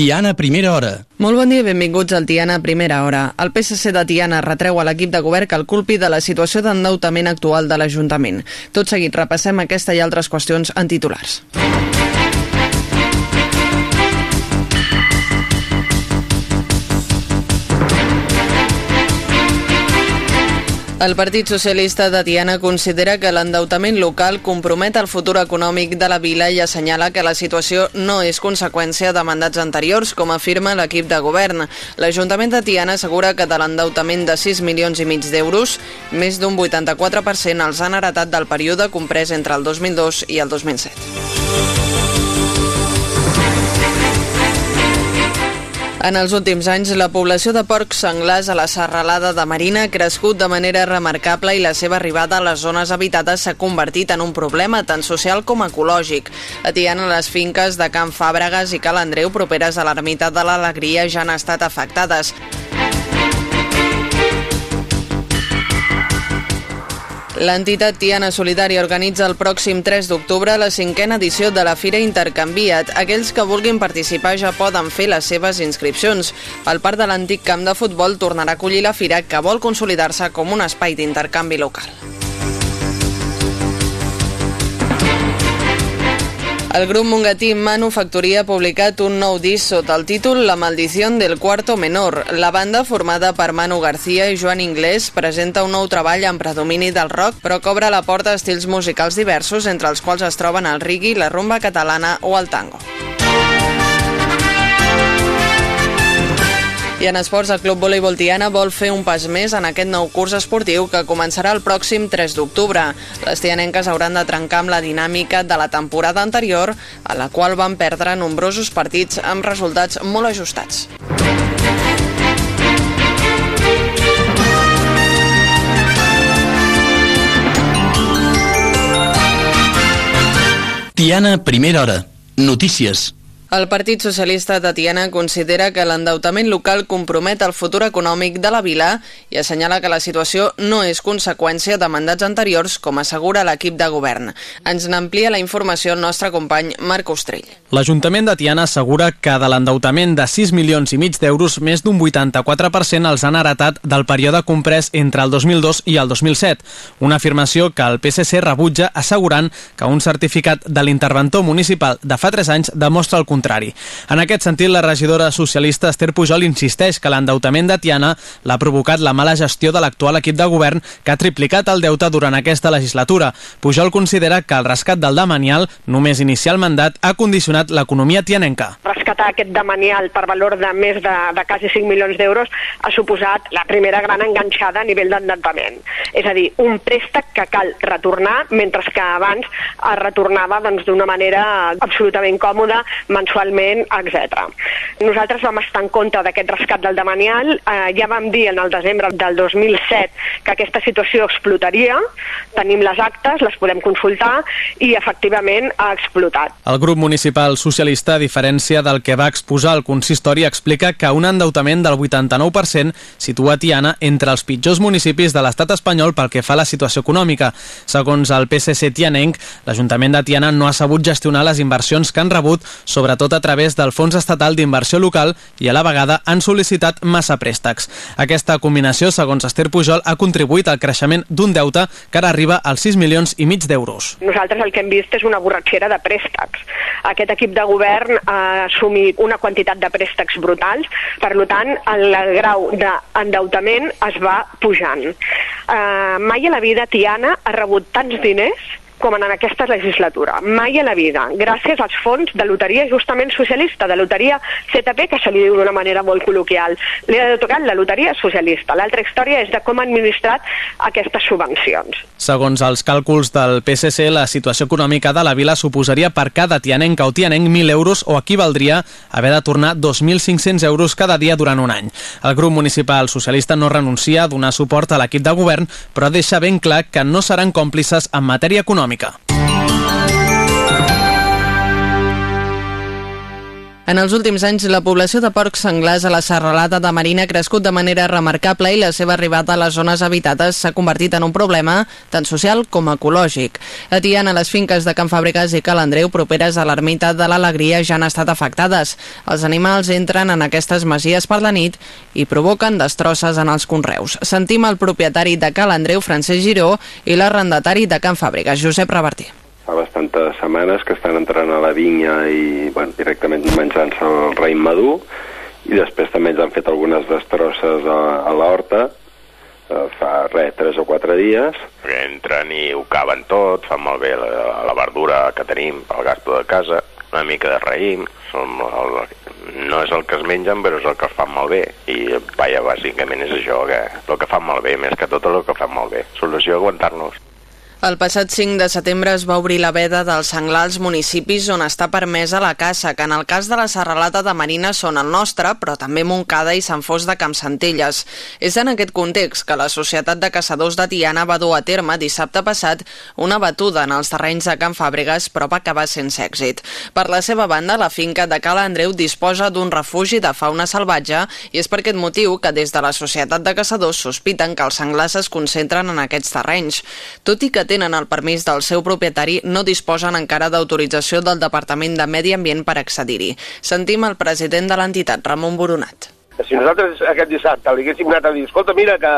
Tiana, primera hora. Molt bon dia i benvinguts al Tiana Primera Hora. El PSC de Tiana retreu a l'equip de govern que el culpi de la situació d'endeutament actual de l'Ajuntament. Tot seguit repassem aquesta i altres qüestions en titulars. El Partit Socialista de Tiana considera que l'endeutament local compromet el futur econòmic de la vila i assenyala que la situació no és conseqüència de mandats anteriors, com afirma l'equip de govern. L'Ajuntament de Tiana assegura que de l'endeutament de 6 milions i mig d'euros, més d'un 84% els han heretat del període comprès entre el 2002 i el 2007. En els últims anys, la població de porcs senglars a la serralada de Marina ha crescut de manera remarcable i la seva arribada a les zones habitades s'ha convertit en un problema tant social com ecològic. A Tiana, les finques de Can Fàbregas i Cal Andreu, properes a l'ermita de l'Alegria, ja han estat afectades. L'entitat Tiana Solidària organitza el pròxim 3 d'octubre la cinquena edició de la Fira Intercanvia't. Aquells que vulguin participar ja poden fer les seves inscripcions. El parc de l'antic camp de futbol tornarà a acollir la fira que vol consolidar-se com un espai d'intercanvi local. El grup mongatí Manufactoria ha publicat un nou disc sota el títol La maldición del cuarto menor. La banda, formada per Manu García i Joan Inglés, presenta un nou treball amb predomini del rock, però cobra la porta a estils musicals diversos, entre els quals es troben el reggae, la rumba catalana o el tango. I en esports, el Club Voleibol Tiana vol fer un pas més en aquest nou curs esportiu que començarà el pròxim 3 d'octubre. Les tianenques hauran de trencar amb la dinàmica de la temporada anterior, a la qual van perdre nombrosos partits amb resultats molt ajustats. Tiana, primera hora. Notícies. El Partit Socialista de Tiana considera que l'endeutament local compromet el futur econòmic de la vila i assenyala que la situació no és conseqüència de mandats anteriors, com assegura l'equip de govern. Ens n'amplia la informació el nostre company Marc Ostrell. L'Ajuntament de Tiana assegura que de l'endeutament de 6 milions i mig d'euros, més d'un 84% els han heretat del període comprès entre el 2002 i el 2007. Una afirmació que el PSC rebutja assegurant que un certificat de l'interventor municipal de fa 3 anys demostra el contrari contrari. En aquest sentit, la regidora socialista Esther Pujol insisteix que l'endeutament de Tiana l'ha provocat la mala gestió de l'actual equip de govern que ha triplicat el deute durant aquesta legislatura. Pujol considera que el rescat del Damanial, només iniciar el mandat, ha condicionat l'economia tianenca. Rescatar aquest Damanial per valor de més de, de quasi 5 milions d'euros ha suposat la primera gran enganxada a nivell d'endeutament. És a dir, un préstec que cal retornar, mentre que abans es retornava doncs, d'una doncs, manera absolutament còmoda, mensualment, etc. Nosaltres vam estar en contra d'aquest rescat del demanial, eh, ja vam dir en el desembre del 2007 que aquesta situació explotaria, tenim les actes, les podem consultar i efectivament ha explotat. El grup municipal socialista, a diferència del que va exposar el consistori, explica que un endeutament del 89% situa Tiana entre els pitjors municipis de l'estat espanyol pel que fa a la situació econòmica. Segons el PSC tianenc, l'Ajuntament de Tiana no ha sabut gestionar les inversions que han rebut, sobretot sobretot a través del Fons Estatal d'Inversió Local i a la vegada han sol·licitat massa préstecs. Aquesta combinació, segons Esther Pujol, ha contribuït al creixement d'un deute que ara arriba als 6 milions i mig d'euros. Nosaltres el que hem vist és una borratxera de préstecs. Aquest equip de govern ha assumit una quantitat de préstecs brutals, per tant, el grau d'endeutament es va pujant. Uh, mai a la vida Tiana ha rebut tants diners com en aquesta legislatura. Mai a la vida. Gràcies als fons de loteria justament socialista, de loteria CTP, que se li diu d'una manera molt col·loquial. Li ha tocat la loteria socialista. L'altra història és de com ha administrat aquestes subvencions. Segons els càlculs del PSC, la situació econòmica de la vila suposaria per cada tianenc o tianenc 1.000 euros o equivaldria haver de tornar 2.500 euros cada dia durant un any. El grup municipal socialista no renuncia a donar suport a l'equip de govern, però deixa ben clar que no seran còmplices en matèria econòmica econòmica. En els últims anys, la població de porcs senglars a la serralada de Marina ha crescut de manera remarcable i la seva arribada a les zones habitades s'ha convertit en un problema tant social com ecològic. A Tiana, les finques de Can Fàbriques i Cal Andreu, properes a l'ermita de l'Alegria, ja han estat afectades. Els animals entren en aquestes masies per la nit i provoquen destrosses en els conreus. Sentim el propietari de Cal Andreu, Francesc Giró, i l'arrendatari de Can Fàbriques, Josep Revertí fa bastantes setmanes que estan entrant a la vinya i bueno, directament menjant-se el raïm madur i després també ens han fet algunes destrosses a, a l'horta eh, fa res, tres o quatre dies. Entren i ho caven tot, fan malbé la, la verdura que tenim, el gasto de casa, una mica de raïm, som el, no és el que es mengen, però és el que es fan malbé. I, vaja, bàsicament és això, que el que fan malbé, més que tot el que fan malbé. Solució, aguantar-nos. El passat 5 de setembre es va obrir la veda dels senglar als municipis on està permesa la caça, que en el cas de la serralata de Marina són el nostre, però també Montcada i Sant Fos de Campsentelles. És en aquest context que la Societat de Caçadors de Tiana va dur a terme dissabte passat una batuda en els terrenys de Can Fàbregas, però va acabar sense èxit. Per la seva banda, la finca de Cala Andreu disposa d'un refugi de fauna salvatge i és per aquest motiu que des de la Societat de Caçadors sospiten que els senglars es concentren en aquests terrenys. Tot i que tenen el permís del seu propietari no disposen encara d'autorització del Departament de Medi Ambient per accedir-hi. Sentim el president de l'entitat, Ramon Boronat. Si nosaltres aquest dissabte li haguéssim anat a dir escolta, mira, que,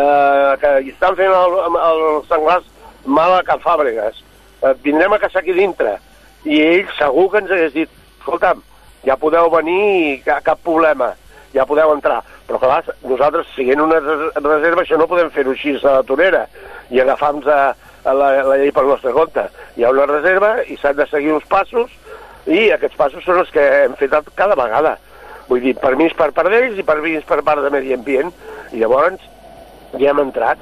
eh, que estan fent el, el senglars mal a Can Fàbregas, eh, vindrem a caçar aquí dintre. I ell segur que ens hagués dit, escolta'm, ja podeu venir i cap, problema, ja podeu entrar. Però clar, nosaltres, siguent una reserva, això no podem fer-ho així a la tonera i agafar-nos a la, la llei pel nostre compte. Hi ha una reserva i s'han de seguir uns passos i aquests passos són els que hem fet cada vegada. Vull dir, permís per part d'ells i permís per part de Medi Ambient. I llavors ja hem entrat.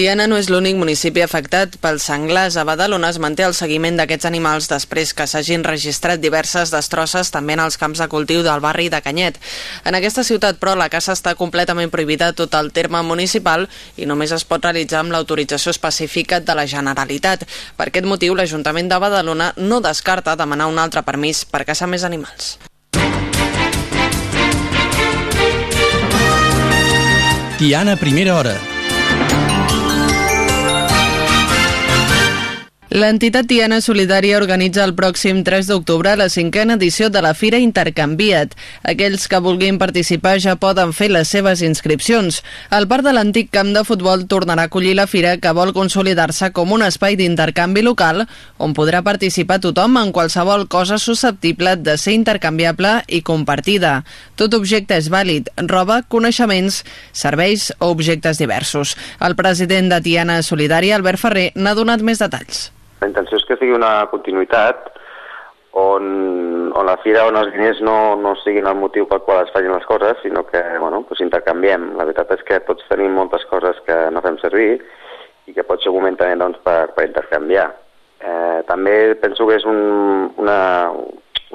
Tiana no és l'únic municipi afectat pels senglars. A Badalona es manté el seguiment d'aquests animals després que s'hagin registrat diverses destrosses també en els camps de cultiu del barri de Canyet. En aquesta ciutat, però, la caça està completament prohibida a tot el terme municipal i només es pot realitzar amb l'autorització específica de la Generalitat. Per aquest motiu, l'Ajuntament de Badalona no descarta demanar un altre permís per caçar més animals. Tiana, primera hora. L'entitat Tiana Solidària organitza el pròxim 3 d'octubre la cinquena edició de la Fira Intercanvia't. Aquells que vulguin participar ja poden fer les seves inscripcions. El parc de l'antic camp de futbol tornarà a acollir la fira que vol consolidar-se com un espai d'intercanvi local on podrà participar tothom en qualsevol cosa susceptible de ser intercanviable i compartida. Tot objecte és vàlid, roba, coneixements, serveis o objectes diversos. El president de Tiana Solidària, Albert Ferrer, n'ha donat més detalls. La intenció és que sigui una continuïtat on, on la fira, on els diners no, no siguin el motiu pel qual es facin les coses, sinó que bueno, pues intercanviem. La veritat és que tots tenim moltes coses que no fem servir i que pot ser un moment també doncs, per, per intercanviar. Eh, també penso que és un, una,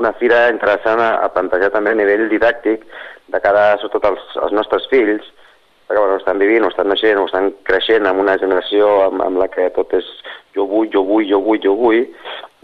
una fira interessant a, a plantejar també a nivell didàctic de cara sobretot als, als nostres fills, perquè bueno, estan vivint, o estan naixent, o estan creixent en una generació amb, amb la que tot és jo vull, jo vull, jo vull, jo vull,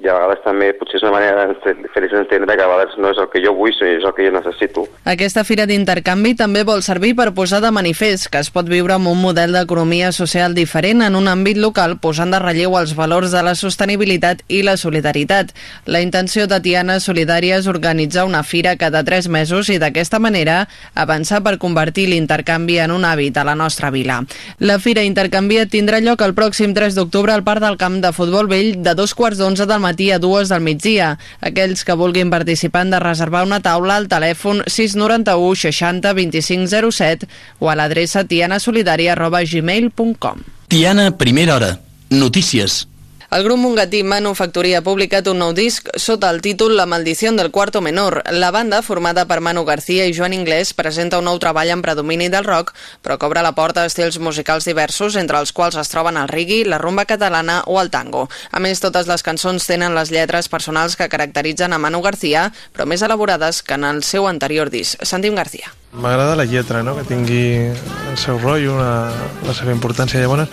i a vegades també potser és una manera de fer-los entendre que a vegades no és el que jo vull, sinó és el que jo necessito. Aquesta fira d'intercanvi també vol servir per posar de manifest que es pot viure amb un model d'economia social diferent en un àmbit local posant de relleu els valors de la sostenibilitat i la solidaritat. La intenció de Tiana Solidària és organitzar una fira cada tres mesos i d'aquesta manera avançar per convertir l'intercanvi en un hàbit a la nostra vila. La fira intercanvia tindrà lloc el pròxim 3 d'octubre al Parc del Camp de Futbol Vell de dos quarts d'onze del matí matí a dues del migdia. Aquells que vulguin participar han de reservar una taula al telèfon 691 60 25 07 o a l'adreça tianasolidària.gmail.com Tiana, primera hora. Notícies. El grup mongatí Manufactoria ha publicat un nou disc sota el títol La maldició del quarto menor. La banda, formada per Manu García i Joan Inglés, presenta un nou treball en predomini del rock, però cobra la porta a estils musicals diversos, entre els quals es troben el reggae, la rumba catalana o el tango. A més, totes les cançons tenen les lletres personals que caracteritzen a Manu García, però més elaborades que en el seu anterior disc. Sentim García. M'agrada la lletra, no? que tingui el seu rotllo, la, la seva importància. Llavors,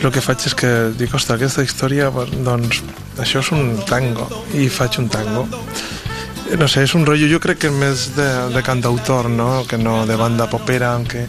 el que faig és que dic, ostres, aquesta història, doncs, això és un tango, i faig un tango. no sé, és un rotllo, jo crec que més de, de cantautor, no? Que no de banda popera, aunque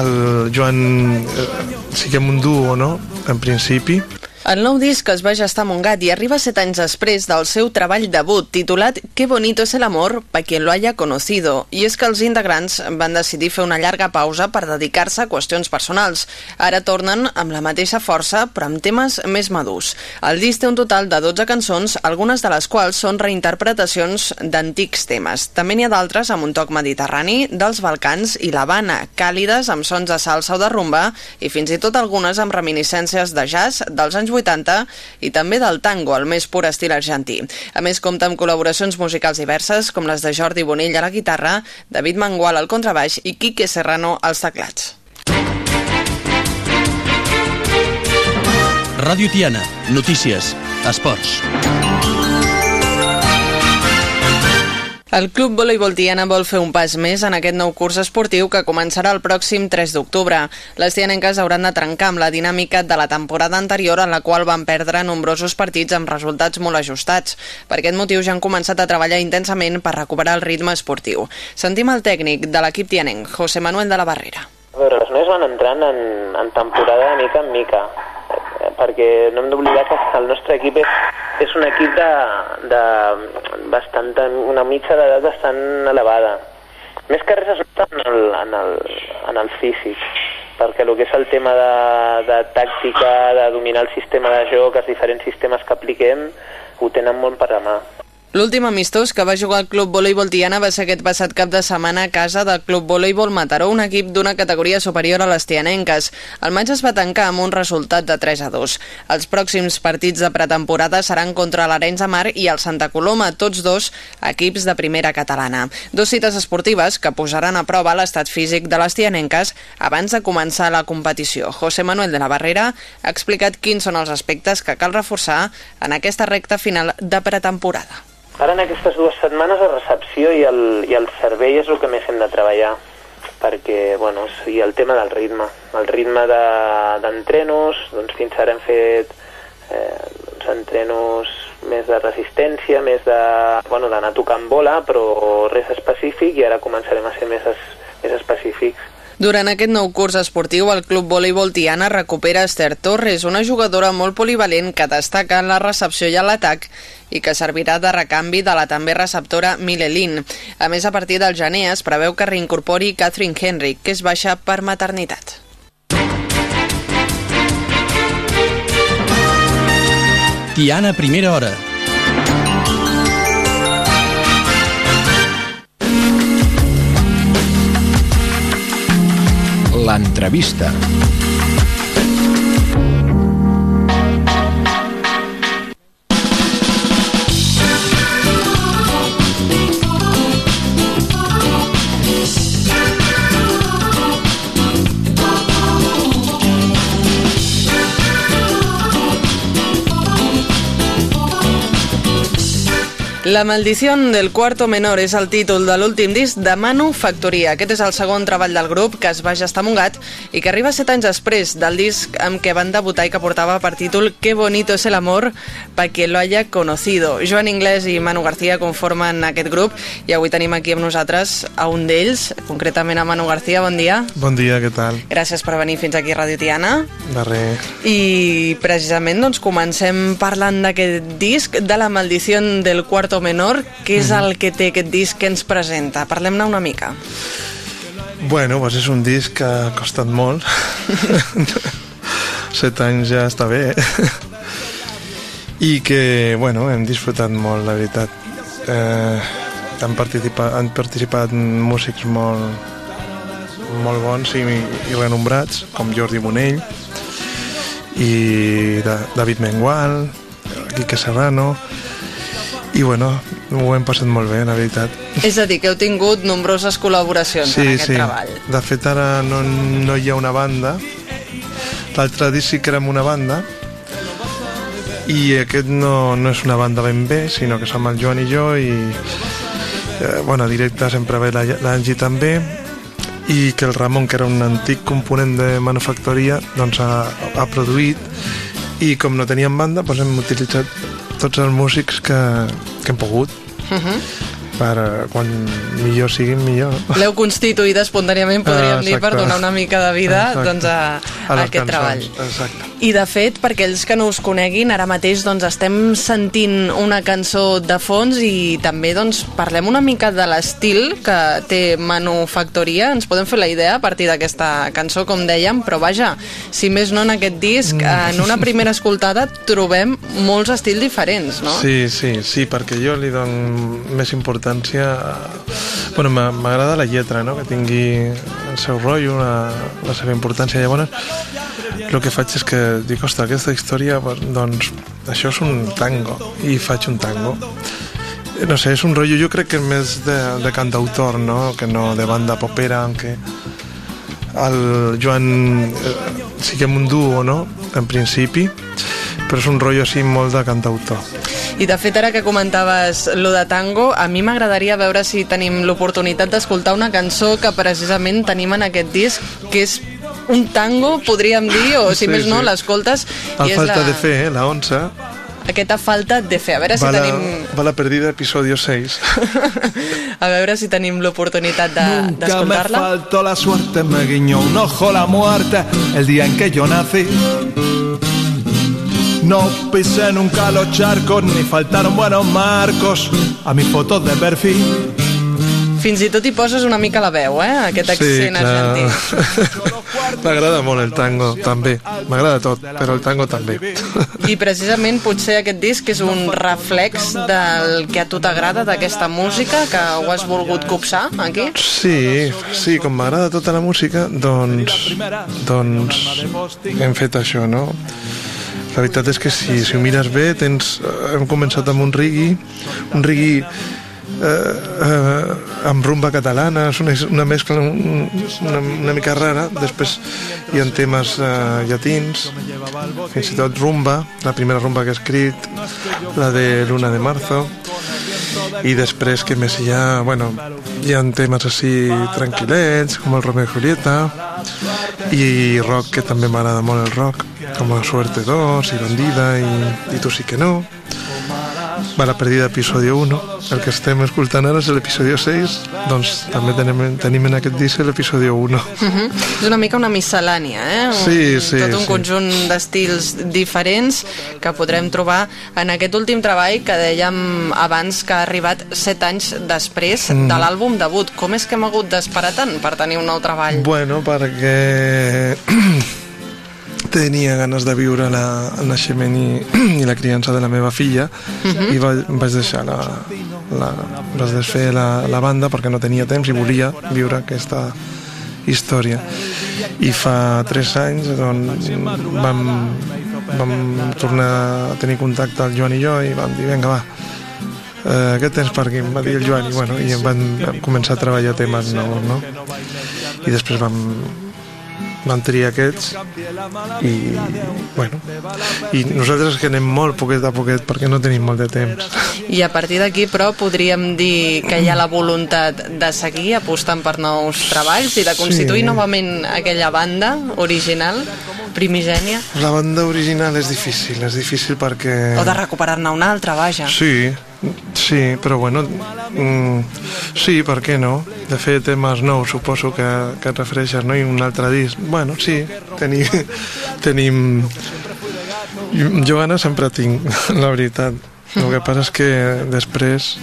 el Joan eh, siguem un duo, no? En principi. El nou disc es va gestar a Montgat i arriba set anys després del seu treball debut, titulat Qué bonito es el amor pa quien lo haya conocido. I és que els integrants van decidir fer una llarga pausa per dedicar-se a qüestions personals. Ara tornen amb la mateixa força, però amb temes més madurs. El disc té un total de 12 cançons, algunes de les quals són reinterpretacions d'antics temes. També n'hi ha d'altres amb un toc mediterrani, dels Balcans i l'Havana, càlides amb sons de salsa o de rumba, i fins i tot algunes amb reminiscències de jazz dels anys 80 i també del tango, el més pur estil argentí. A més, compta amb col·laboracions musicals diverses, com les de Jordi Bonell a la guitarra, David Mangual al contrabaix i Quique Serrano als teclats. Ràdio Tiana. Notícies. Esports. El Club Voleibol Tiana vol fer un pas més en aquest nou curs esportiu que començarà el pròxim 3 d'octubre. Les tianenques hauran de trencar amb la dinàmica de la temporada anterior en la qual van perdre nombrosos partits amb resultats molt ajustats. Per aquest motiu ja han començat a treballar intensament per recuperar el ritme esportiu. Sentim el tècnic de l'equip tianenc, José Manuel de la Barrera. A veure, els nois van entrant en, en temporada de mica en mica, perquè no hem d'oblidar que el nostre equip és, és un equip de, de bastant, una mitja d'edat bastant elevada. Més que res es nota en el, en el, en el físic, perquè el que és el tema de, de tàctica, de dominar el sistema de joc, els diferents sistemes que apliquem, ho tenen molt per la mà. L'últim amistós que va jugar al Club Voleibol Tiana va ser aquest passat cap de setmana a casa del Club Voleibol Mataró, un equip d'una categoria superior a les tianenques. El maig es va tancar amb un resultat de 3 a 2. Els pròxims partits de pretemporada seran contra l'Arenys de Mar i el Santa Coloma, tots dos equips de primera catalana. Dos cites esportives que posaran a prova l'estat físic de les tianenques abans de començar la competició. José Manuel de la Barrera ha explicat quins són els aspectes que cal reforçar en aquesta recta final de pretemporada. Ara en aquestes dues setmanes la recepció i el, i el servei és el que més hem de treballar perquè, bueno, i el tema del ritme. El ritme d'entrenos, de, doncs fins ara hem fet eh, doncs entrenos més de resistència, més de, bueno, d'anar tocant bola, però res específic, i ara començarem a ser més, es, més específics. Durant aquest nou curs esportiu, el Club Voleibol Tiana recupera Esther Torres, una jugadora molt polivalent que destaca en la recepció i en l'atac i que servirà de recanvi de la també receptora Milelin. A més, a partir del gener es preveu que reincorpori Catherine Henry, que és baixa per maternitat. Tiana, primera hora. L'entrevista. La maldición del cuarto menor és el títol de l'últim disc de Manu Factoria. Aquest és el segon treball del grup que es va gestar a Montgat i que arriba set anys després del disc amb què van debutar i que portava per títol Qué bonito es el amor pa quien lo haya conocido. Joan Inglés i Manu García conformen aquest grup i avui tenim aquí amb nosaltres a un d'ells, concretament a Manu García. Bon dia. Bon dia, què tal? Gràcies per venir fins aquí a Ràdio Tiana. De res. I precisament doncs, comencem parlant d'aquest disc, de la maldició del cuarto menor, què és el que té aquest disc que ens presenta? Parlem-ne una mica. Bueno, doncs és un disc que ha costat molt. Set anys ja està bé. I que, bueno, hem disfrutat molt, la veritat. Eh, han, participat, han participat músics molt, molt bons i, i renombrats, com Jordi Bonell i da, David Mengual, Quique Serrano, i bueno, ho hem passat molt bé, la veritat. És a dir, que heu tingut nombroses col·laboracions sí, en aquest sí. treball. De fet, ara no, no hi ha una banda. L'altre disc sí que érem una banda, i aquest no, no és una banda ben bé, sinó que som el Joan i jo, i eh, bueno, directe sempre ve l'Angi també, i que el Ramon, que era un antic component de manufactoria, doncs ha, ha produït, i com no teníem banda, doncs hem utilitzat tots els músics que, que hem pogut. per eh, quan millor siguin, millor. L'heu constituït espontàniament, podríem Ah, dir, per donar una mica de vida Exacte. doncs, a, a, les aquest cançons, treball. Exacte. I de fet, per aquells que no us coneguin, ara mateix doncs, estem sentint una cançó de fons i també doncs, parlem una mica de l'estil que té Manufactoria. Ens podem fer la idea a partir d'aquesta cançó, com dèiem, però vaja, si més no en aquest disc, en una primera escoltada trobem molts estils diferents, no? Sí, sí, sí, perquè jo li dono més importància... Bueno, m'a- m'agrada la lletra, no?, que tingui el seu rotllo, la, la seva importància. Llavors, el que faig és que dic, ostres, aquesta història, doncs, això és un tango, i faig un tango. No sé, és un rotllo, jo crec que més de, de cantautor, no?, que no de banda popera, aunque el Joan eh, siguem un duo, no?, en principi, però és un rotllo així molt de cantautor. I de fet, ara que comentaves lo de tango, a mi m'agradaria veure si tenim l'oportunitat d'escoltar una cançó que precisament tenim en aquest disc, que és un tango, podríem dir, o si Sí, més no, sí. l'escoltes A falta la, de fe, eh, la 11, aquesta falta de fe. A veure si va, la, tenim, va la perdida episodio 6. a veure si tenim l'oportunitat de- Nunca me d'escoltar-la. faltó la suerte, me guiñó un ojo la muerte el día en que yo nací. No pisé nunca los charcos, ni faltaron buenos marcos a mis fotos de perfil. Fins i tot hi poses una mica la veu, eh? Aquest accent argentí. M'agrada molt el tango, també. M'agrada tot, però el tango també. I precisament potser aquest disc és un reflex del que a tu t'agrada d'aquesta música, que ho has volgut copsar aquí? Sí, sí, com m'agrada tota la música, doncs, doncs hem fet això, no? La veritat és que si, si ho mires bé, tens, hem començat amb un rigui, un rigui eh, eh, amb rumba catalana, és una, una mescla un- una, una mica rara, després hi ha temes eh, llatins, fins i tot rumba, la primera rumba que he escrit, la de Luna de Marzo, i després que més hi ha, bueno, hi ha temes així tranquil·lets, com el Romeo i Julieta, i rock, que també m'agrada molt el rock, com el Suerte 2, i Bandida, i, i Tu sí que no. Va la perdida episodio 1, el que estem escoltant ara és l'episodio 6, doncs també tenim, tenim en aquest disc l'episodio 1. Uh -huh. És una mica una miscel·lània, eh? Un, Sí, sí, Tot un sí. conjunt d'estils diferents que podrem trobar en aquest últim treball que dèiem abans que ha arribat set anys després Mm. de l'àlbum debut. Com és que hem hagut d'esperar tant per tenir un nou treball? Bueno, perquè tenia ganes de viure la, el naixement i, i la criança de la meva filla Mhm. i va, vaig deixar la, la, vaig desfer la, la banda perquè no tenia temps i volia viure aquesta història i fa tres anys doncs, vam, vam tornar a tenir contacte el Joan i jo i vam dir, vinga va eh, què tens per aquí? Em va dir el Joan i, bueno, i em van, vam començar a treballar temes nous no? i després vam, vam triar aquests i bueno i nosaltres que anem molt poquet a poquet perquè no tenim molt de temps I a partir d'aquí, però, podríem dir que hi ha la voluntat de seguir apostant per nous treballs i de constituir Sí. novament aquella banda original, primigènia, la banda original és difícil és difícil perquè o de recuperar-ne una altra, vaja. Sí, sí, però bueno, mm, sí, per què no? De fer temes nous, suposo que, que et refereixes, no? I un altre disc. Bueno, sí, tenim... tenim... Jo ganes sempre tinc, la veritat. El que passa és que després...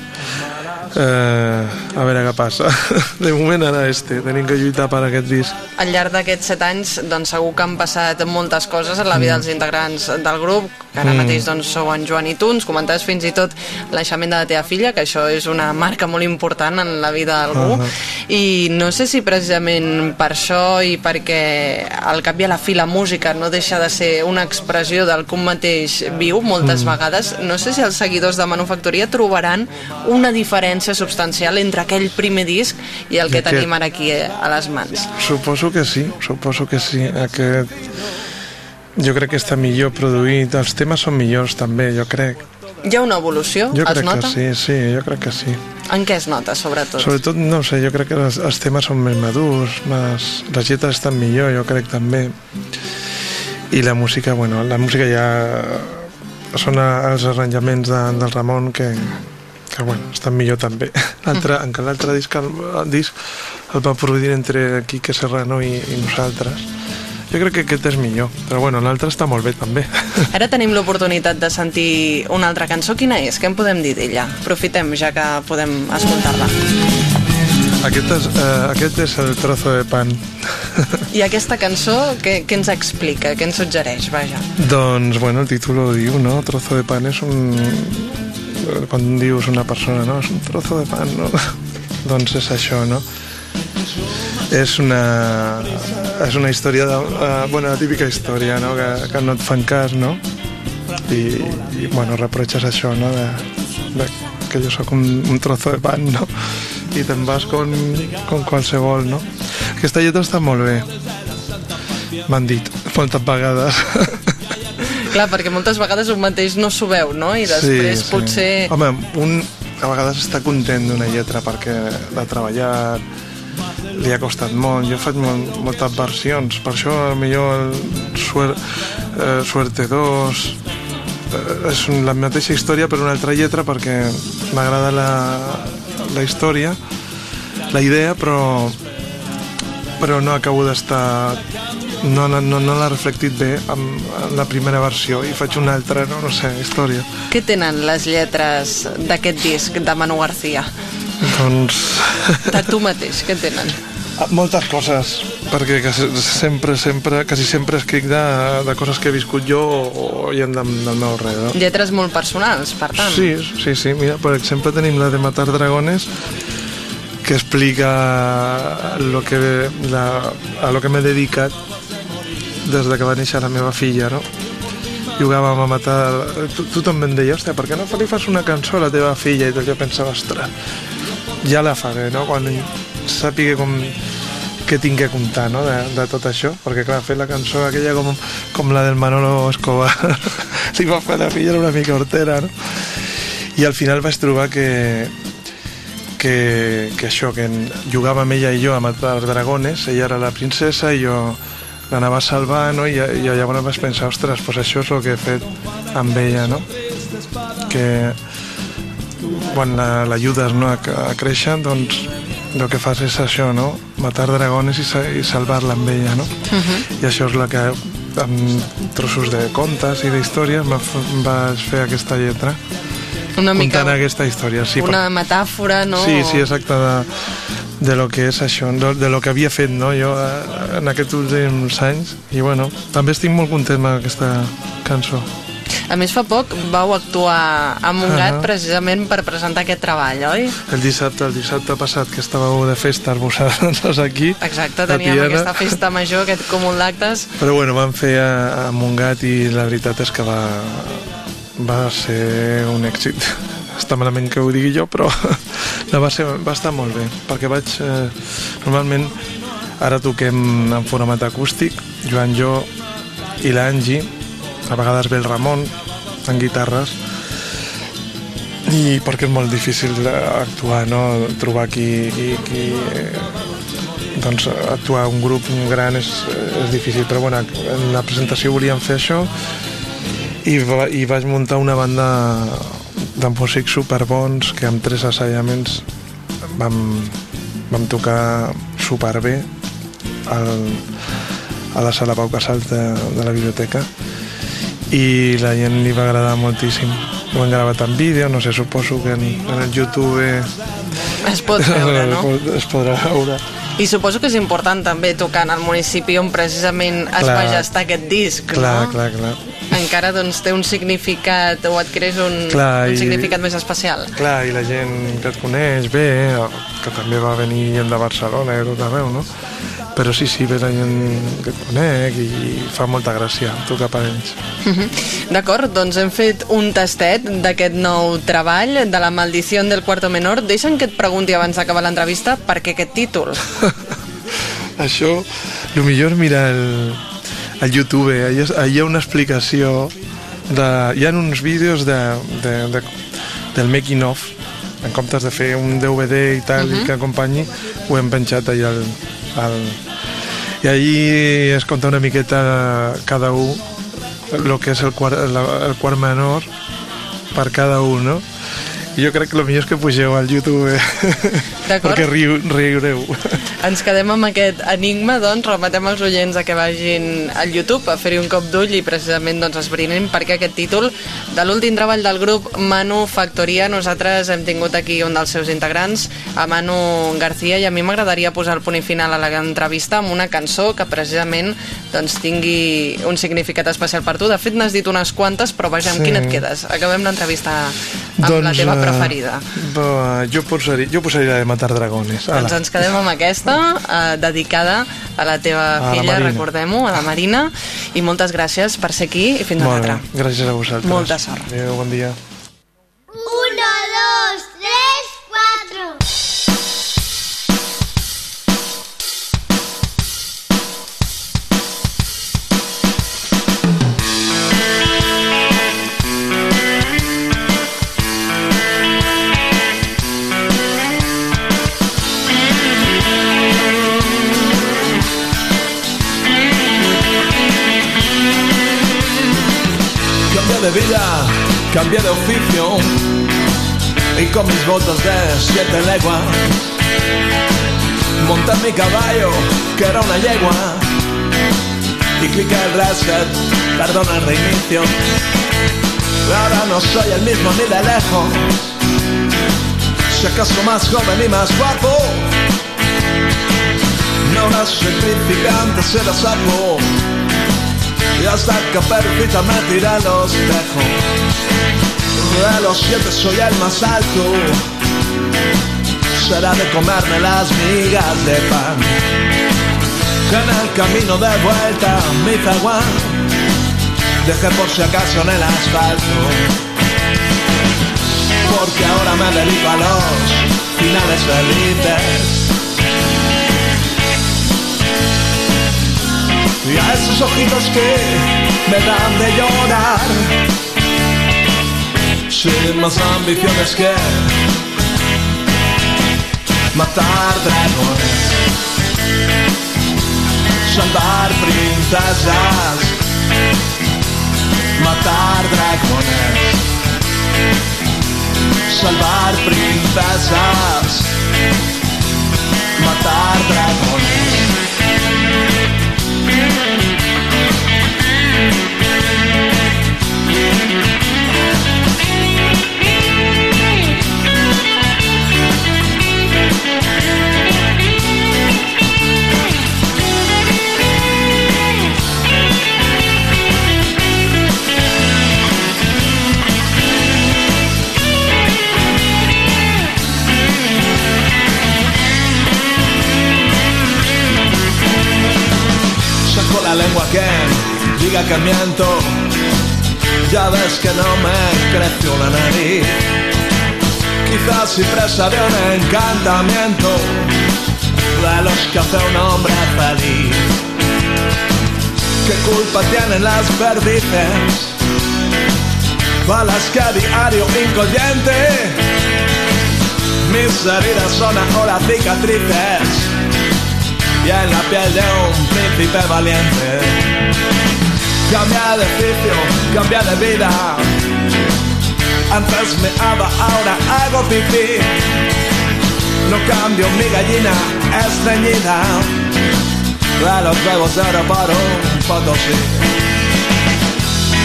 Eh, a veure què passa. De moment ara este, tenim que lluitar per aquest disc. Al llarg d'aquests set anys, doncs segur que han passat moltes coses en la vida dels integrants del grup, que ara Mm. mateix doncs, sou en Joan i tu, ens comentaves fins i tot l'aixement de la teva filla, que això és una marca molt important en la vida d'algú, Ahà. i no sé si precisament per això i perquè al cap i a la fi la música no deixa de ser una expressió del que un mateix viu moltes Mm. vegades, no sé si els seguidors de Manufactoria trobaran una diferència substancial entre aquell primer disc i el que I aquest. tenim ara aquí eh, a les mans. Suposo que sí, suposo que sí. Aquest... Jo crec que està millor produït, els temes són millors també, jo crec. Hi ha una evolució? Jo es crec nota? que sí, sí, jo crec que sí. En què es nota, sobretot? Sobretot, no sé, jo crec que els, els temes són més madurs, més, les lletres estan millor, jo crec també. I la música, bueno, la música ja són els arranjaments de, del Ramon que, que bueno, està millor també. L'altre, encara l'altre disc, el, el disc el va produir entre Quique Serrano i, i nosaltres. Jo crec que aquest és millor, però bueno, l'altre està molt bé també. Ara tenim l'oportunitat de sentir una altra cançó. Quina és? Què en podem dir d'ella? Aprofitem, ja que podem escoltar-la. Aquest és, eh, aquest és el trozo de pan. I aquesta cançó, què, què ens explica? Què ens suggereix? Vaja. Doncs, bueno, el títol ho diu, no? Trozo de pan és un... Quan dius una persona, no? És un trozo de pan, no? doncs és això, no? És una, és una història, de, uh, bueno, la típica història, no? Que, que no et fan cas, no? I, i bueno, reproches això, no? De, de que jo sóc un, un trozo de pan, no? I te'n vas con, con qualsevol, no? Aquesta lletra està molt bé. M'han dit moltes vegades. Clar, perquè moltes vegades un mateix no s'ho veu, no? I després sí, potser... Home, un a vegades està content d'una lletra perquè l'ha treballat, li ha costat molt. Jo faig molt, moltes versions, per això millor el suer, eh, Suerte 2 eh, és la mateixa història per una altra lletra perquè m'agrada la, la història, la idea, però però no acabo d'estar no, no, no, no l'ha reflectit bé amb, amb la primera versió i faig una altra, no, no sé, història. Què tenen les lletres d'aquest disc de Manu García? Doncs... De tu mateix, què tenen? Ah, moltes coses, perquè sempre, sempre, quasi sempre escric de, de coses que he viscut jo o, o hi ha del, del meu alrededor. Lletres molt personals, per tant. Sí, sí, sí. Mira, per exemple, tenim la de Matar Dragones, que explica lo que, la, a lo que m'he dedicat des de que va néixer la meva filla, no? Jugàvem a matar... Tu, tothom em deia, hòstia, per què no li fas una cançó a la teva filla? I tot jo pensava, ostres, ja la faré, no? Quan sàpiga com què tinc que comptar no? de, de tot això, perquè clar, fer la cançó aquella com, com la del Manolo Escobar li va fer la filla una mica hortera no? i al final vaig trobar que, que, que això, que jugava amb ella i jo a matar dragones, ella era la princesa i jo l'anava a salvar, no? I, i llavors vaig pensar, ostres, pues això és el que he fet amb ella, no? Que quan l'ajudes no, a, a créixer, doncs el que fas és això, no? Matar dragones i, i salvar-la amb ella, no? Uh -huh. I això és el que amb trossos de contes i d'històries vaig fer aquesta lletra una mica... contant aquesta història. Sí, una per... metàfora, no? Sí, sí, exacte, de, de lo que és això, de, de lo que havia fet no? jo eh, en aquests últims anys i bueno, també estic molt content amb aquesta cançó. A més, fa poc vau actuar a Montgat uh -huh. precisament per presentar aquest treball, oi? El dissabte, el dissabte passat, que estàveu de festa vosaltres aquí. Exacte, teníem aquesta festa major, aquest comú d'actes. Però bueno, vam fer a, a Montgat i la veritat és que va, va ser un èxit. Està malament que ho digui jo, però no, va, ser, va estar molt bé, perquè vaig... Eh, normalment ara toquem en format acústic, Joan Jo i l'Angi, a vegades ve el Ramon en guitarres, i perquè és molt difícil actuar, no? trobar qui, qui, qui eh, doncs actuar un grup gran és, és difícil, però bueno, en la presentació volíem fer això i, i vaig muntar una banda de músics superbons que amb tres assallaments vam, vam tocar superbé al, a la sala Pau Casals de, de la biblioteca i la gent li va agradar moltíssim ho han gravat en vídeo, no sé, suposo que en, en el YouTube es pot veure, no? es podrà veure i suposo que és important també tocar en el municipi on precisament es clar, va gestar aquest disc, clar, no? Clar, clar, Encara doncs té un significat o adquireix un, clar, un significat més especial. Clar, i la gent que et coneix bé, que també va venir gent de Barcelona i tot arreu, no? Però sí, sí, ve la gent que conec i fa molta gràcia tocar per ells. -huh. D'acord, doncs hem fet un tastet d'aquest nou treball, de la maldició del quarto menor. Deixa'm que et pregunti abans d'acabar l'entrevista per què aquest títol. Això, el millor mira el, el YouTube, allà hi ha una explicació de, hi ha uns vídeos de, de, de, del making of en comptes de fer un DVD i tal uh -huh. i que acompanyi, ho hem penjat allà al, al... i allí es conta una miqueta cada un el que és el quart, el, el quart menor per cada un, no? Jo crec que el millor és que pugeu al YouTube, eh? Perquè riu, riureu. Ens quedem amb aquest enigma, doncs remetem els oients a que vagin al YouTube a fer-hi un cop d'ull i precisament doncs, esbrinin perquè aquest títol de l'últim treball del grup Manu Factoria, nosaltres hem tingut aquí un dels seus integrants, a Manu García, i a mi m'agradaria posar el punt i final a l'entrevista amb una cançó que precisament doncs, tingui un significat especial per tu. De fet, n'has dit unes quantes, però vaja, amb Sí. quina et quedes? Acabem l'entrevista amb la teva eh, preferida. va, jo, posaria, jo posaria la de Matar Dragones. Ala. Doncs ens quedem amb aquesta, eh, dedicada a la teva A la filla, recordem-ho, a la Marina, i moltes gràcies per ser aquí i fins una altra. gràcies a vosaltres. Molta sort. Adéu, bon dia. De oficio y con mis botas de siete leguas monté mi caballo que era una yegua y cliqué el reset, perdona el reinicio. Ahora no soy el mismo ni de lejos, si acaso más joven y más guapo. No era soy príncipe, antes era sapo. Y hasta que Caperucita me tira los dejo De los siete soy el más alto. Será de comerme las migas de pan. Que en el camino de vuelta mi zaguán Dejé por si acaso en el asfalto. Porque ahora me dedico a los finales felices y a esos ojitos que me dan de llorar. Sin más ambiciones que matar dragones. Salvar princesas. Matar dragones. Salvar princesas. Matar dragones que miento Ya ves que no me creció la nariz. Quizás si presa de un encantamiento De los que hace un hombre feliz. ¿Qué culpa tienen las perdices? Balas que a diario inconsciente. Mis heridas son ahora cicatrices. Y en la piel de un príncipe valiente. Cambia de oficio, cambia de vida. Antes me hago, ahora hago pipí. No cambio mi gallina estreñida. De los huevos de oro por un potosí.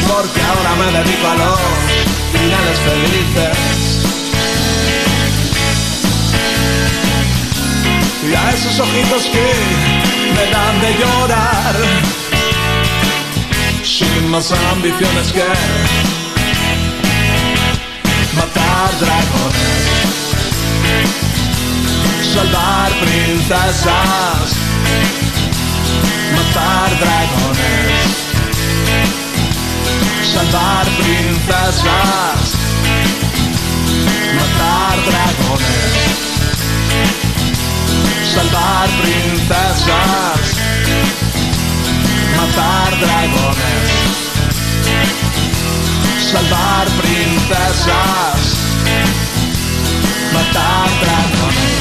Porque ahora me dedico a los finales felices. y a esos ojitos que me dan de llorar sin más ambiciones que matar dragones salvar princesas matar dragones salvar princesas matar dragones salvar princesas, matar dragones, salvar princeses matar dragones.